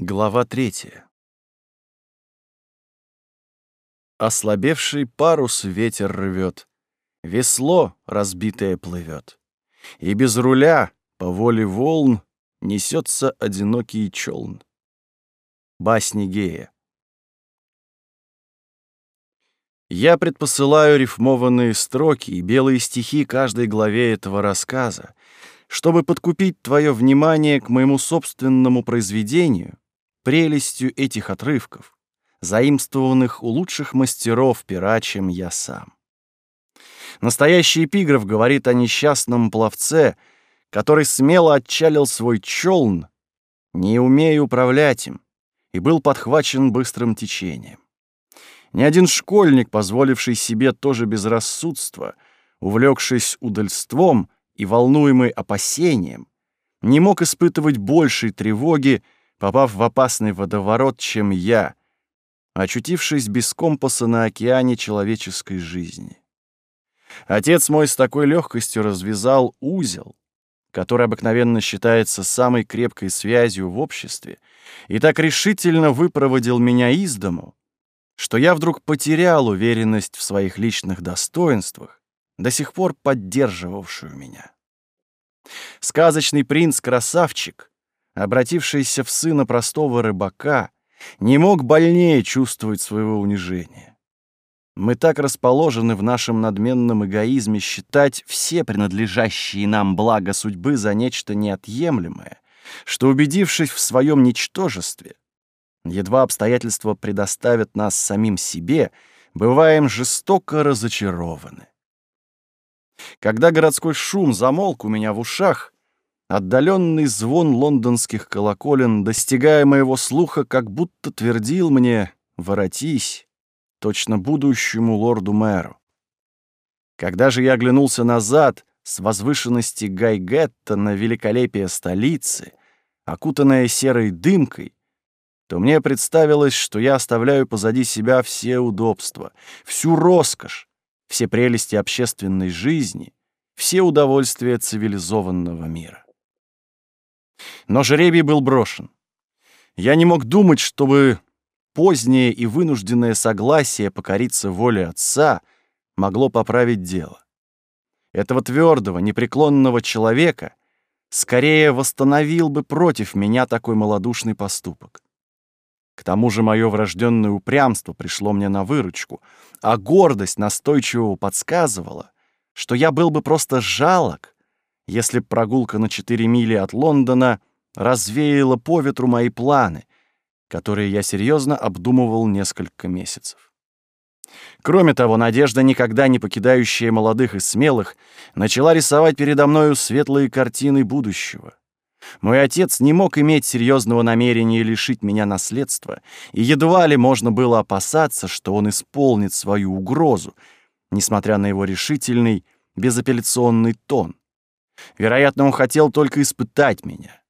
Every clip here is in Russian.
Глава третья. Ослабевший парус ветер рвет, Весло разбитое плывет, И без руля, по воле волн, Несется одинокий челн. Басни Гея. Я предпосылаю рифмованные строки и белые стихи каждой главе этого рассказа, чтобы подкупить твое внимание к моему собственному произведению — прелестью этих отрывков, заимствованных у лучших мастеров пера, чем я сам. Настоящий эпиграф говорит о несчастном пловце, который смело отчалил свой челн, не умея управлять им, и был подхвачен быстрым течением. Ни один школьник, позволивший себе тоже безрассудство, увлекшись удальством и волнуемый опасением, не мог испытывать большей тревоги, попав в опасный водоворот, чем я, очутившись без компаса на океане человеческой жизни. Отец мой с такой легкостью развязал узел, который обыкновенно считается самой крепкой связью в обществе, и так решительно выпроводил меня из дому, что я вдруг потерял уверенность в своих личных достоинствах, до сих пор поддерживавшую меня. Сказочный принц-красавчик обратившийся в сына простого рыбака, не мог больнее чувствовать своего унижения. Мы так расположены в нашем надменном эгоизме считать все принадлежащие нам блага судьбы за нечто неотъемлемое, что, убедившись в своем ничтожестве, едва обстоятельства предоставят нас самим себе, бываем жестоко разочарованы. Когда городской шум замолк у меня в ушах — Отдаленный звон лондонских колоколен, достигая моего слуха, как будто твердил мне «воротись», точно будущему лорду-мэру. Когда же я оглянулся назад, с возвышенности Гайгетта на великолепие столицы, окутанная серой дымкой, то мне представилось, что я оставляю позади себя все удобства, всю роскошь, все прелести общественной жизни, все удовольствия цивилизованного мира. Но жребий был брошен. Я не мог думать, чтобы позднее и вынужденное согласие покориться воле отца могло поправить дело. Этого твердого, непреклонного человека скорее восстановил бы против меня такой малодушный поступок. К тому же мое врожденное упрямство пришло мне на выручку, а гордость настойчиво подсказывала, что я был бы просто жалок если прогулка на 4 мили от Лондона развеяла по ветру мои планы, которые я серьезно обдумывал несколько месяцев. Кроме того, надежда, никогда не покидающая молодых и смелых, начала рисовать передо мною светлые картины будущего. Мой отец не мог иметь серьезного намерения лишить меня наследства, и едва ли можно было опасаться, что он исполнит свою угрозу, несмотря на его решительный, безапелляционный тон. Вероятно, он хотел только испытать меня.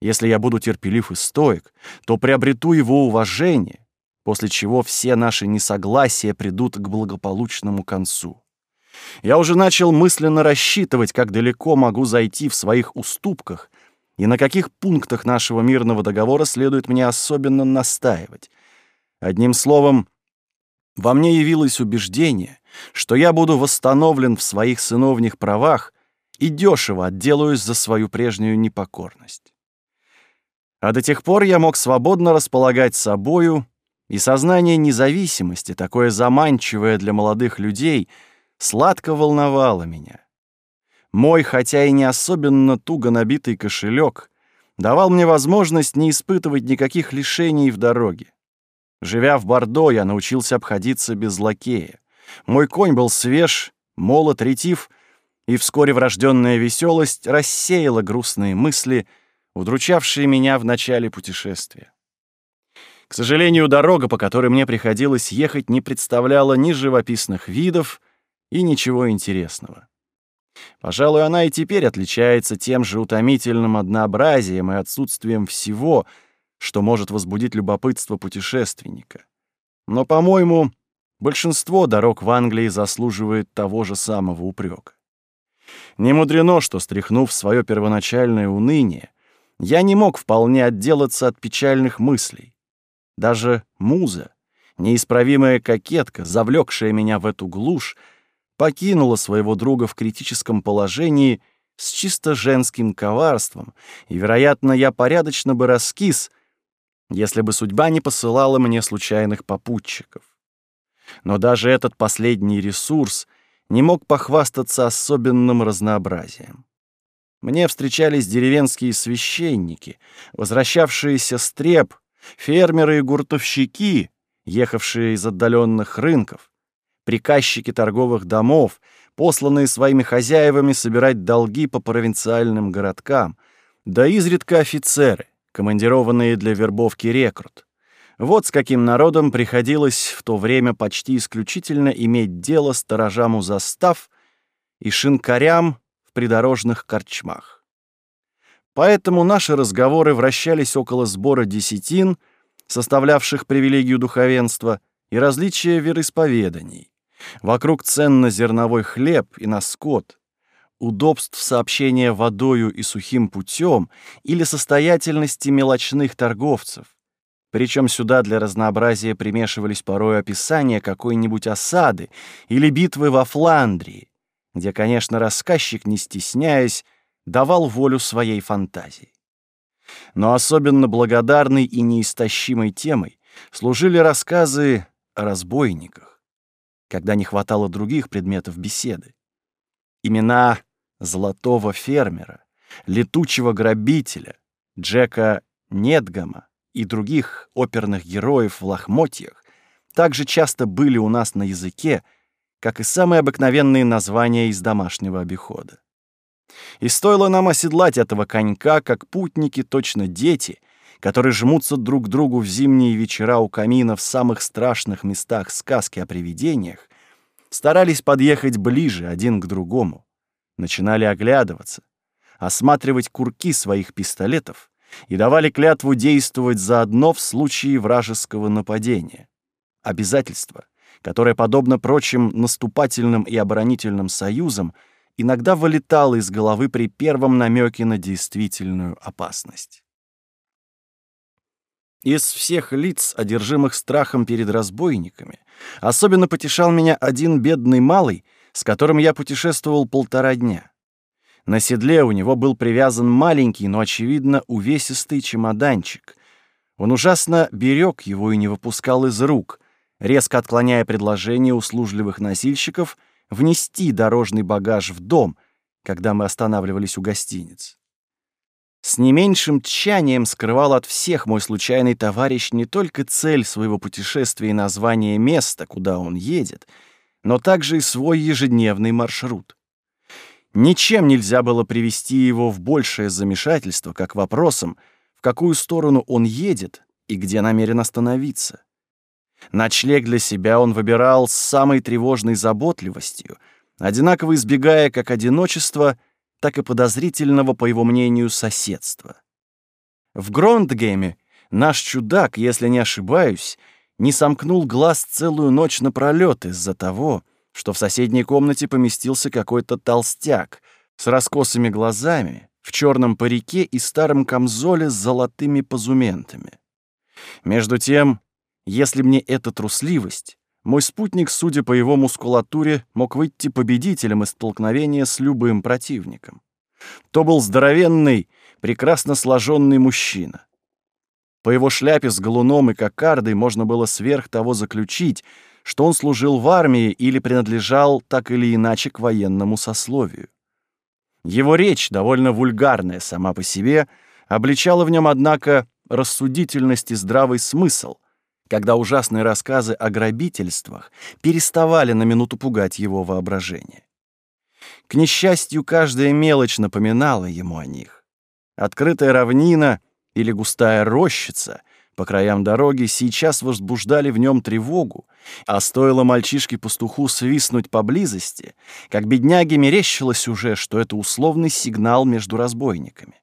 Если я буду терпелив и стоек, то приобрету его уважение, после чего все наши несогласия придут к благополучному концу. Я уже начал мысленно рассчитывать, как далеко могу зайти в своих уступках и на каких пунктах нашего мирного договора следует мне особенно настаивать. Одним словом, во мне явилось убеждение, что я буду восстановлен в своих сыновних правах — и дешево отделаюсь за свою прежнюю непокорность. А до тех пор я мог свободно располагать собою, и сознание независимости, такое заманчивое для молодых людей, сладко волновало меня. Мой, хотя и не особенно туго набитый кошелек, давал мне возможность не испытывать никаких лишений в дороге. Живя в Бордо, я научился обходиться без лакея. Мой конь был свеж, молот ретив — и вскоре врожденная веселость рассеяла грустные мысли, удручавшие меня в начале путешествия. К сожалению, дорога, по которой мне приходилось ехать, не представляла ни живописных видов и ничего интересного. Пожалуй, она и теперь отличается тем же утомительным однообразием и отсутствием всего, что может возбудить любопытство путешественника. Но, по-моему, большинство дорог в Англии заслуживает того же самого упрека. Немудрено, что, стряхнув свое первоначальное уныние, я не мог вполне отделаться от печальных мыслей. Даже муза, неисправимая кокетка, завлекшая меня в эту глушь, покинула своего друга в критическом положении с чисто женским коварством, и, вероятно, я порядочно бы раскис, если бы судьба не посылала мне случайных попутчиков. Но даже этот последний ресурс не мог похвастаться особенным разнообразием. Мне встречались деревенские священники, возвращавшиеся с треп, фермеры и гуртовщики, ехавшие из отдаленных рынков, приказчики торговых домов, посланные своими хозяевами собирать долги по провинциальным городкам, да изредка офицеры, командированные для вербовки рекрут. Вот с каким народом приходилось в то время почти исключительно иметь дело сторожам у застав и шинкарям в придорожных корчмах. Поэтому наши разговоры вращались около сбора десятин, составлявших привилегию духовенства, и различия вероисповеданий, вокруг цен на зерновой хлеб и на скот, удобств сообщения водою и сухим путем или состоятельности мелочных торговцев — причем сюда для разнообразия примешивались порой описания какой-нибудь осады или битвы во Фландрии, где, конечно, рассказчик, не стесняясь, давал волю своей фантазии. Но особенно благодарной и неистощимой темой служили рассказы о разбойниках, когда не хватало других предметов беседы. Имена золотого фермера, летучего грабителя, Джека Недгама, и других оперных героев в лохмотьях также часто были у нас на языке, как и самые обыкновенные названия из домашнего обихода. И стоило нам оседлать этого конька, как путники, точно дети, которые жмутся друг к другу в зимние вечера у камина в самых страшных местах сказки о привидениях, старались подъехать ближе один к другому, начинали оглядываться, осматривать курки своих пистолетов и давали клятву действовать заодно в случае вражеского нападения. Обязательство, которое, подобно прочим наступательным и оборонительным союзам, иногда вылетало из головы при первом намеке на действительную опасность. Из всех лиц, одержимых страхом перед разбойниками, особенно потешал меня один бедный малый, с которым я путешествовал полтора дня — на седле у него был привязан маленький, но, очевидно, увесистый чемоданчик. Он ужасно берег его и не выпускал из рук, резко отклоняя предложение услужливых носильщиков внести дорожный багаж в дом, когда мы останавливались у гостиниц. С не меньшим тщанием скрывал от всех мой случайный товарищ не только цель своего путешествия и название места, куда он едет, но также и свой ежедневный маршрут — Ничем нельзя было привести его в большее замешательство, как вопросом, в какую сторону он едет и где намерен остановиться. Ночлег для себя он выбирал с самой тревожной заботливостью, одинаково избегая как одиночества, так и подозрительного, по его мнению, соседства. В Грондгейме наш чудак, если не ошибаюсь, не сомкнул глаз целую ночь напролёт из-за того, что в соседней комнате поместился какой-то толстяк с раскосыми глазами, в черном парике и старом камзоле с золотыми позументами. Между тем, если мне эта трусливость, мой спутник, судя по его мускулатуре, мог выйти победителем из столкновения с любым противником. То был здоровенный, прекрасно сложенный мужчина. По его шляпе с галуном и кокардой можно было сверх того заключить — что он служил в армии или принадлежал так или иначе к военному сословию. Его речь, довольно вульгарная сама по себе, обличала в нем, однако, рассудительность и здравый смысл, когда ужасные рассказы о грабительствах переставали на минуту пугать его воображение. К несчастью, каждая мелочь напоминала ему о них. Открытая равнина или густая рощица по краям дороги сейчас возбуждали в нем тревогу, а стоило мальчишке-пастуху свистнуть поблизости, как бедняге мерещилось уже, что это условный сигнал между разбойниками.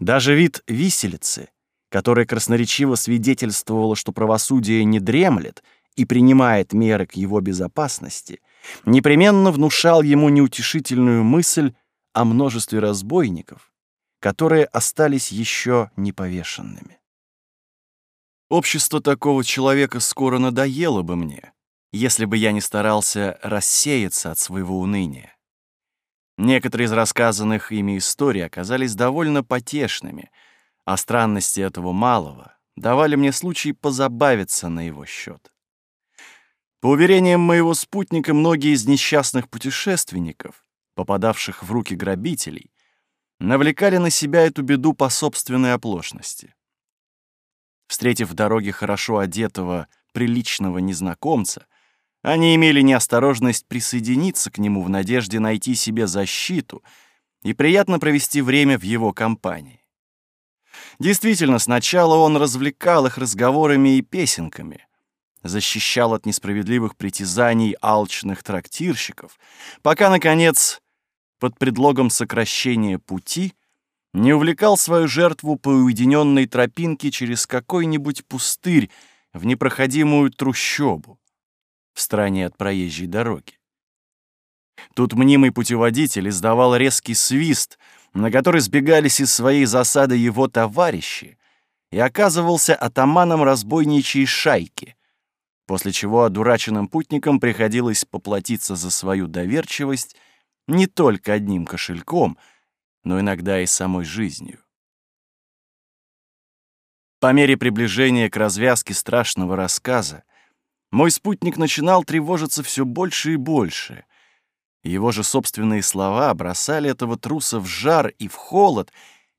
Даже вид виселицы, которая красноречиво свидетельствовала, что правосудие не дремлет и принимает меры к его безопасности, непременно внушал ему неутешительную мысль о множестве разбойников, которые остались еще не повешенными. Общество такого человека скоро надоело бы мне, если бы я не старался рассеяться от своего уныния. Некоторые из рассказанных ими историй оказались довольно потешными, а странности этого малого давали мне случай позабавиться на его счет. По уверениям моего спутника, многие из несчастных путешественников, попадавших в руки грабителей, навлекали на себя эту беду по собственной оплошности. Встретив в дороге хорошо одетого, приличного незнакомца, они имели неосторожность присоединиться к нему в надежде найти себе защиту и приятно провести время в его компании. Действительно, сначала он развлекал их разговорами и песенками, защищал от несправедливых притязаний алчных трактирщиков, пока, наконец, под предлогом сокращения пути не увлекал свою жертву по уединенной тропинке через какой-нибудь пустырь в непроходимую трущобу в стороне от проезжей дороги. Тут мнимый путеводитель издавал резкий свист, на который сбегались из своей засады его товарищи, и оказывался атаманом разбойничьей шайки, после чего одураченным путникам приходилось поплатиться за свою доверчивость не только одним кошельком — но иногда и самой жизнью. По мере приближения к развязке страшного рассказа мой спутник начинал тревожиться все больше и больше. Его же собственные слова бросали этого труса в жар и в холод,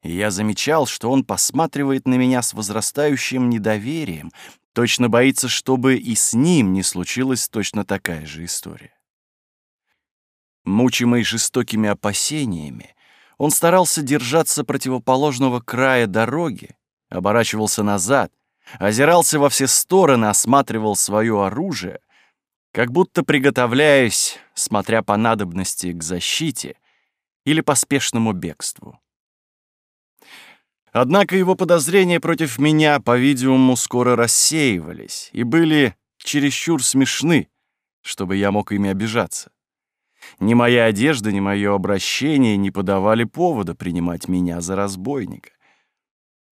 и я замечал, что он посматривает на меня с возрастающим недоверием, точно боится, чтобы и с ним не случилась точно такая же история. Мучимый жестокими опасениями, он старался держаться противоположного края дороги, оборачивался назад, озирался во все стороны, осматривал свое оружие, как будто приготовляясь, смотря по надобности к защите или поспешному бегству. Однако его подозрения против меня, по-видимому, скоро рассеивались и были чересчур смешны, чтобы я мог ими обижаться. Ни моя одежда, ни мое обращение не подавали повода принимать меня за разбойника.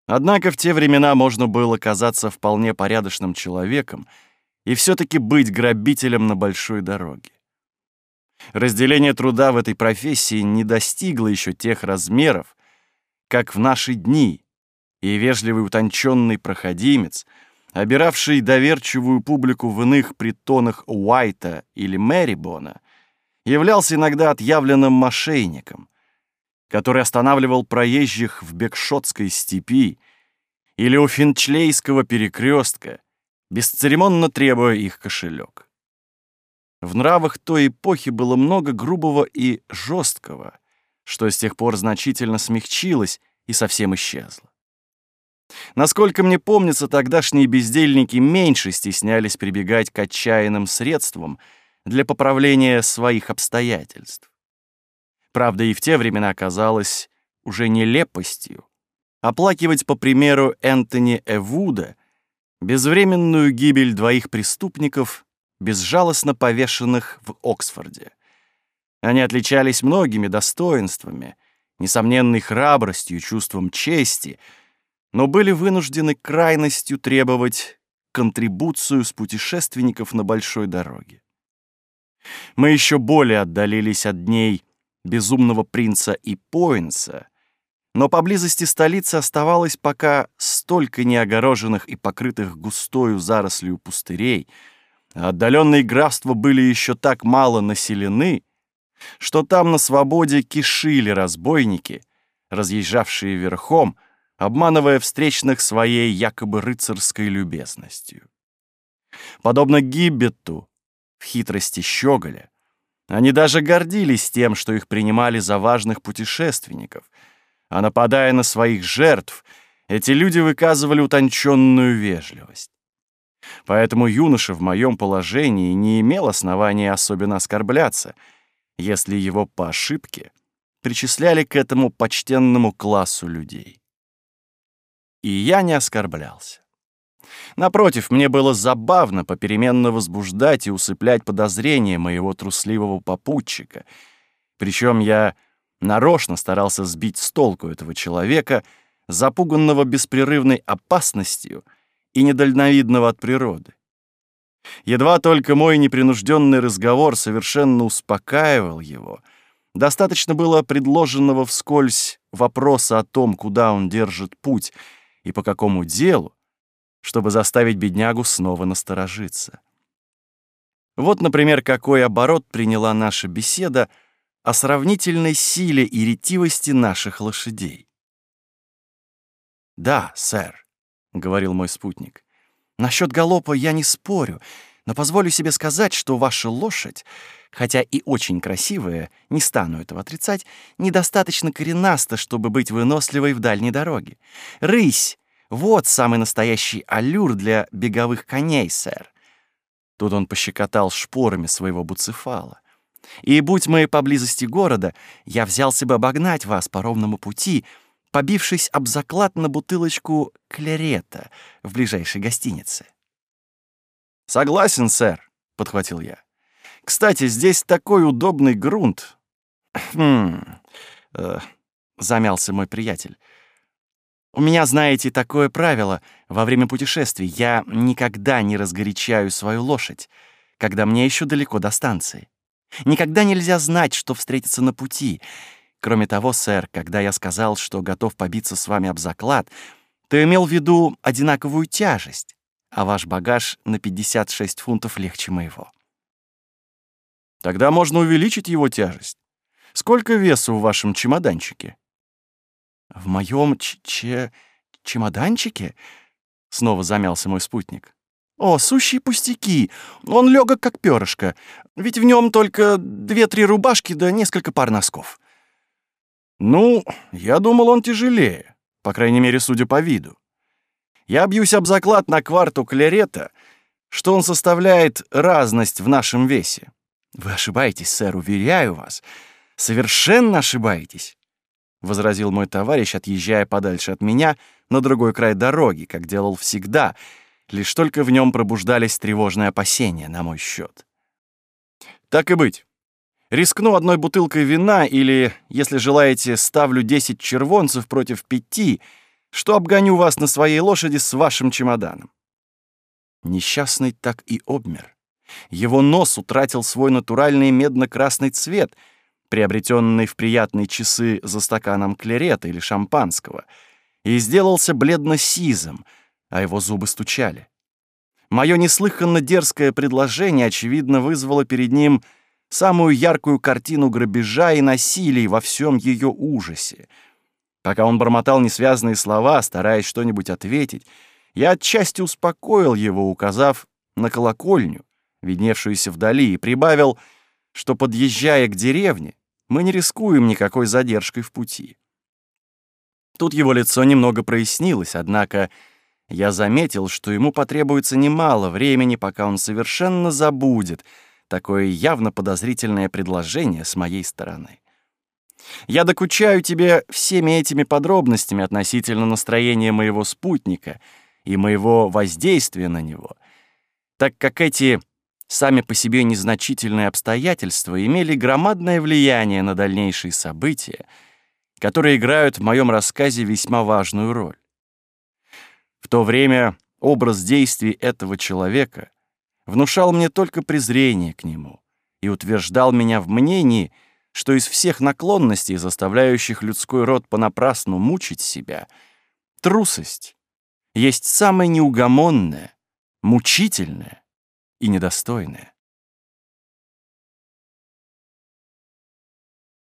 Однако в те времена можно было казаться вполне порядочным человеком и все таки быть грабителем на большой дороге. Разделение труда в этой профессии не достигло еще тех размеров, как в наши дни, и вежливый утонченный проходимец, обиравший доверчивую публику в иных притонах Уайта или Мэрибона, являлся иногда отъявленным мошенником, который останавливал проезжих в Бекшотской степи или у Финчлейского перекрестка, бесцеремонно требуя их кошелек. В нравах той эпохи было много грубого и жесткого, что с тех пор значительно смягчилось и совсем исчезло. Насколько мне помнится, тогдашние бездельники меньше стеснялись прибегать к отчаянным средствам — для поправления своих обстоятельств. Правда, и в те времена казалось уже нелепостью оплакивать, по примеру Энтони Эвуда, безвременную гибель двоих преступников, безжалостно повешенных в Оксфорде. Они отличались многими достоинствами, несомненной храбростью, чувством чести, но были вынуждены крайностью требовать контрибуцию с путешественников на большой дороге. Мы еще более отдалились от дней безумного принца и Поинса, но поблизости столицы оставалось пока столько неогороженных и покрытых густою зарослью пустырей, а отдаленные графства были еще так мало населены, что там на свободе кишили разбойники, разъезжавшие верхом, обманывая встречных своей якобы рыцарской любезностью. Подобно Гиббету, в хитрости щеголя. Они даже гордились тем, что их принимали за важных путешественников. А нападая на своих жертв, эти люди выказывали утонченную вежливость. Поэтому юноша в моем положении не имел основания особенно оскорбляться, если его по ошибке причисляли к этому почтенному классу людей. И я не оскорблялся. Напротив, мне было забавно попеременно возбуждать и усыплять подозрения моего трусливого попутчика. Причем я нарочно старался сбить с толку этого человека, запуганного беспрерывной опасностью и недальновидного от природы. Едва только мой непринужденный разговор совершенно успокаивал его, достаточно было предложенного вскользь вопроса о том, куда он держит путь и по какому делу, чтобы заставить беднягу снова насторожиться. Вот, например, какой оборот приняла наша беседа о сравнительной силе и ретивости наших лошадей. «Да, сэр», — говорил мой спутник, — «насчет галопа я не спорю, но позволю себе сказать, что ваша лошадь, хотя и очень красивая, не стану этого отрицать, недостаточно коренаста, чтобы быть выносливой в дальней дороге. Рысь вот самый настоящий аллюр для беговых коней, сэр. Тут он пощекотал шпорами своего буцефала. И будь мы поблизости города, я взялся бы обогнать вас по ровному пути, побившись об заклад на бутылочку клерета в ближайшей гостинице. «Согласен, сэр», — подхватил я. «Кстати, здесь такой удобный грунт». «Хм...» э, — замялся мой приятель. У меня, знаете, такое правило. Во время путешествий я никогда не разгорячаю свою лошадь, когда мне еще далеко до станции. Никогда нельзя знать, что встретится на пути. Кроме того, сэр, когда я сказал, что готов побиться с вами об заклад, то имел в виду одинаковую тяжесть, а ваш багаж на 56 фунтов легче моего. Тогда можно увеличить его тяжесть. Сколько веса в вашем чемоданчике? «В моем ч... чемоданчике?» — снова замялся мой спутник. «О, сущие пустяки! Он легок, как перышко. Ведь в нем только две-три рубашки да несколько пар носков». «Ну, я думал, он тяжелее, по крайней мере, судя по виду. Я бьюсь об заклад на кварту клерета, что он составляет разность в нашем весе. Вы ошибаетесь, сэр, уверяю вас. Совершенно ошибаетесь. — возразил мой товарищ, отъезжая подальше от меня, на другой край дороги, как делал всегда, лишь только в нем пробуждались тревожные опасения на мой счет. «Так и быть. Рискну одной бутылкой вина или, если желаете, ставлю 10 червонцев против пяти, что обгоню вас на своей лошади с вашим чемоданом». Несчастный так и обмер. Его нос утратил свой натуральный медно-красный цвет — приобретенный в приятные часы за стаканом клерета или шампанского, и сделался бледно-сизым, а его зубы стучали. Мое неслыханно дерзкое предложение, очевидно, вызвало перед ним самую яркую картину грабежа и насилий во всем ее ужасе. Пока он бормотал несвязные слова, стараясь что-нибудь ответить, я отчасти успокоил его, указав на колокольню, видневшуюся вдали, и прибавил — что, подъезжая к деревне, мы не рискуем никакой задержкой в пути. Тут его лицо немного прояснилось, однако я заметил, что ему потребуется немало времени, пока он совершенно забудет такое явно подозрительное предложение с моей стороны. Я докучаю тебе всеми этими подробностями относительно настроения моего спутника и моего воздействия на него, так как эти Сами по себе незначительные обстоятельства имели громадное влияние на дальнейшие события, которые играют в моем рассказе весьма важную роль. В то время образ действий этого человека внушал мне только презрение к нему и утверждал меня в мнении, что из всех наклонностей, заставляющих людской род понапрасну мучить себя, трусость есть самое неугомонное, мучительное и недостойное.